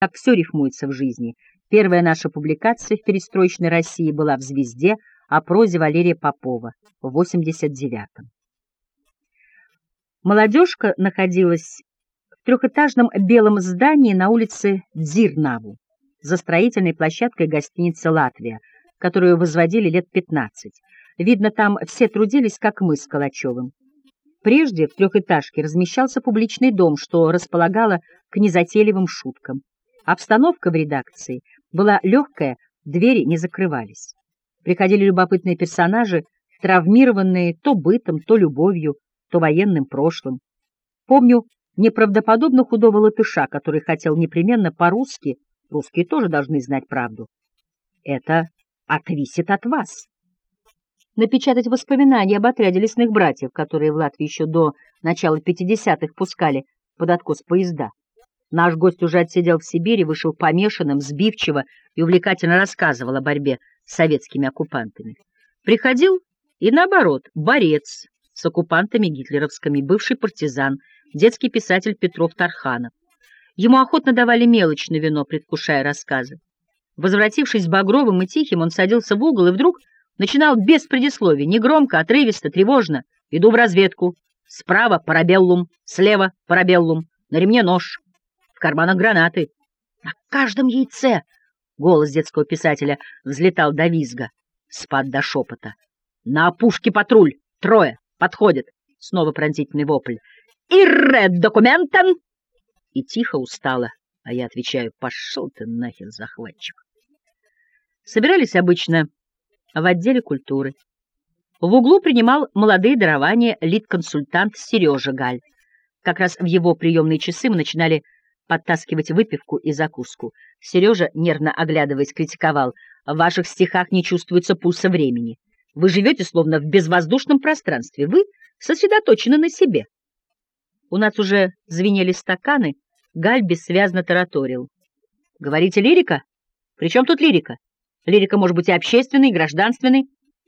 как все рифмуется в жизни. Первая наша публикация в перестроечной России была в «Звезде» о прозе Валерия Попова в 89-м. Молодежка находилась в трехэтажном белом здании на улице Дзирнаву за строительной площадкой гостиницы «Латвия», которую возводили лет 15. Видно, там все трудились, как мы с Калачевым. Прежде в трехэтажке размещался публичный дом, что располагало к незатейливым шуткам. Обстановка в редакции была легкая, двери не закрывались. Приходили любопытные персонажи, травмированные то бытом, то любовью, то военным прошлым. Помню неправдоподобно худого латыша, который хотел непременно по-русски, русские тоже должны знать правду. Это отвисит от вас. Напечатать воспоминания об отряде лесных братьев, которые в Латвии еще до начала 50-х пускали под откос поезда. Наш гость уже отсидел в Сибири, вышел помешанным, сбивчиво и увлекательно рассказывал о борьбе с советскими оккупантами. Приходил и, наоборот, борец с оккупантами гитлеровскими, бывший партизан, детский писатель Петров Тарханов. Ему охотно давали мелочь на вино, предвкушая рассказы. Возвратившись багровым и тихим, он садился в угол и вдруг начинал без предисловий, негромко, отрывисто, тревожно. Иду в разведку. Справа парабеллум, слева парабеллум, на ремне нож в карманах гранаты. На каждом яйце голос детского писателя взлетал до визга, спад до шепота. На опушке патруль, трое, подходит. Снова пронзительный вопль. «Ирре документам!» И тихо устало, а я отвечаю, пошел ты нахер, захватчик. Собирались обычно в отделе культуры. В углу принимал молодые дарования лид-консультант Сережа Галь. Как раз в его приемные часы мы начинали подтаскивать выпивку и закуску. Сережа, нервно оглядываясь, критиковал. «В ваших стихах не чувствуется пульса времени. Вы живете словно в безвоздушном пространстве. Вы сосредоточены на себе». У нас уже звенели стаканы, Галь бессвязно тараторил. «Говорите, лирика? При чем тут лирика? Лирика может быть и общественной, и гражданственной.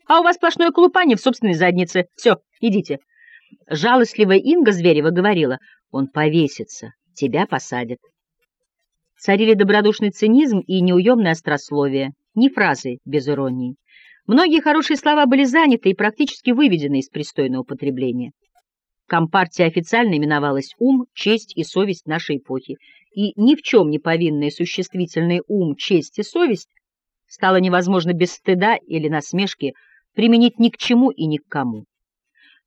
А у вас сплошное колупание в собственной заднице. Все, идите». Жалостливая Инга Зверева говорила, он повесится тебя посадят. Царили добродушный цинизм и неуемное острословие, ни фразы без иронии. Многие хорошие слова были заняты и практически выведены из пристойного употребления. Компартия официально именовалась «ум, честь и совесть нашей эпохи», и ни в чем не повинные существительные «ум, честь и совесть» стало невозможно без стыда или насмешки применить ни к чему и ни к кому.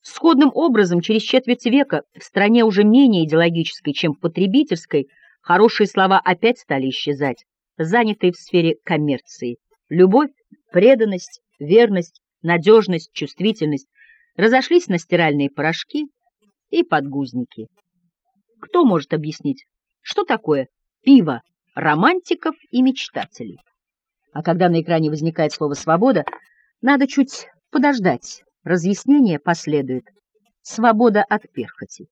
Сходным образом, через четверть века в стране уже менее идеологической, чем потребительской, хорошие слова опять стали исчезать, занятые в сфере коммерции. Любовь, преданность, верность, надежность, чувствительность разошлись на стиральные порошки и подгузники. Кто может объяснить, что такое пиво романтиков и мечтателей? А когда на экране возникает слово «свобода», надо чуть подождать, Разъяснение последует. Свобода от перхоти.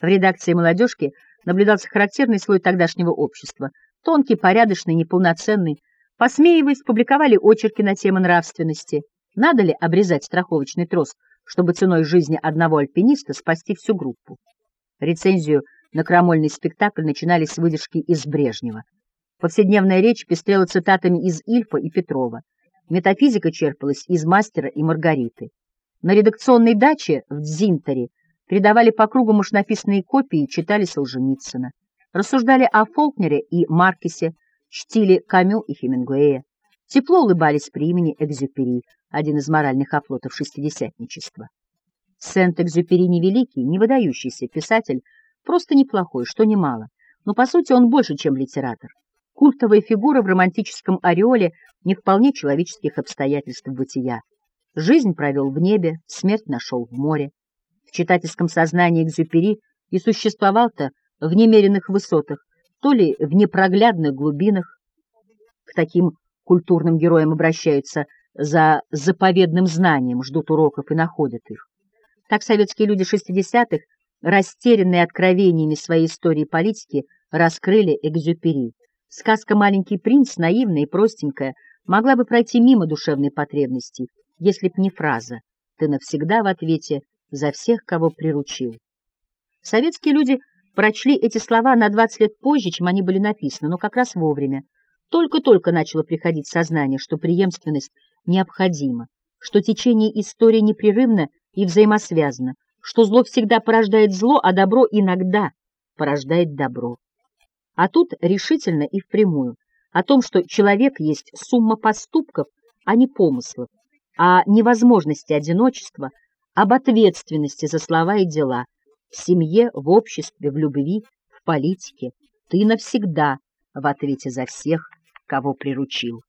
В редакции «Молодежки» наблюдался характерный слой тогдашнего общества. Тонкий, порядочный, неполноценный. Посмеиваясь, публиковали очерки на темы нравственности. Надо ли обрезать страховочный трос, чтобы ценой жизни одного альпиниста спасти всю группу? Рецензию на крамольный спектакль начинали с выдержки из Брежнева. Повседневная речь пестрела цитатами из Ильфа и Петрова. Метафизика черпалась из «Мастера и Маргариты». На редакционной даче в Дзинтере передавали по кругу машинописные копии и читали Солженицына. Рассуждали о Фолкнере и Маркесе, чтили Камю и Хемингуэя. Тепло улыбались при имени Экзюпери, один из моральных оплотов шестидесятничества. Сент-Экзюпери невеликий, не выдающийся писатель, просто неплохой, что немало, но по сути он больше, чем литератор культовая фигура в романтическом ореоле не вполне человеческих обстоятельств бытия. Жизнь провел в небе, смерть нашел в море. В читательском сознании Экзюпери и существовал-то в немеренных высотах, то ли в непроглядных глубинах. К таким культурным героям обращаются за заповедным знанием, ждут уроков и находят их. Так советские люди 60-х, растерянные откровениями своей истории политики, раскрыли Экзюпери. Сказка «Маленький принц», наивная и простенькая, могла бы пройти мимо душевной потребности, если б не фраза «ты навсегда в ответе за всех, кого приручил». Советские люди прочли эти слова на 20 лет позже, чем они были написаны, но как раз вовремя. Только-только начало приходить сознание, что преемственность необходима, что течение истории непрерывно и взаимосвязано, что зло всегда порождает зло, а добро иногда порождает добро. А тут решительно и впрямую о том, что человек есть сумма поступков, а не помыслов, о невозможности одиночества, об ответственности за слова и дела, в семье, в обществе, в любви, в политике. Ты навсегда в ответе за всех, кого приручил.